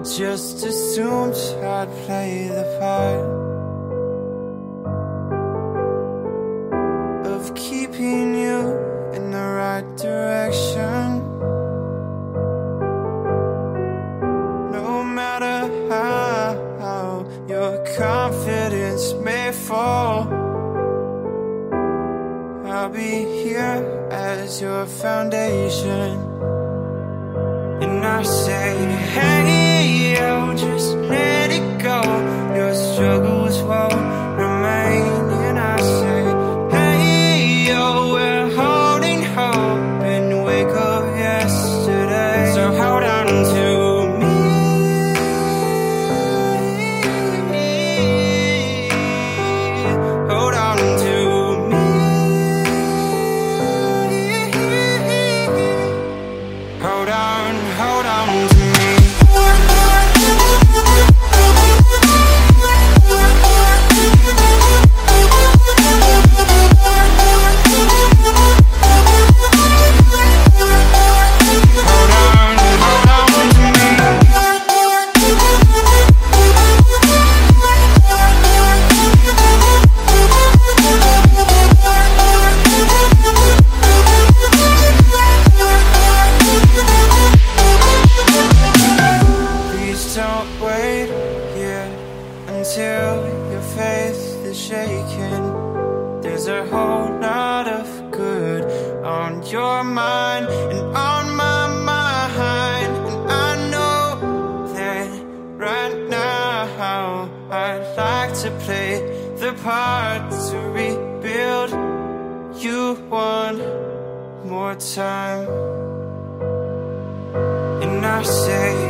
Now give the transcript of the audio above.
just assumed I'd play the part of keeping you in the right direction. No matter how your confidence may fall, I'll be here as your foundation. I say, hey, yo, just let it go. Your struggles won't wait here until your faith is shaken. There's a whole lot of good on your mind and on my mind. And I know that right now I'd like to play the part to rebuild you one more time. And I say,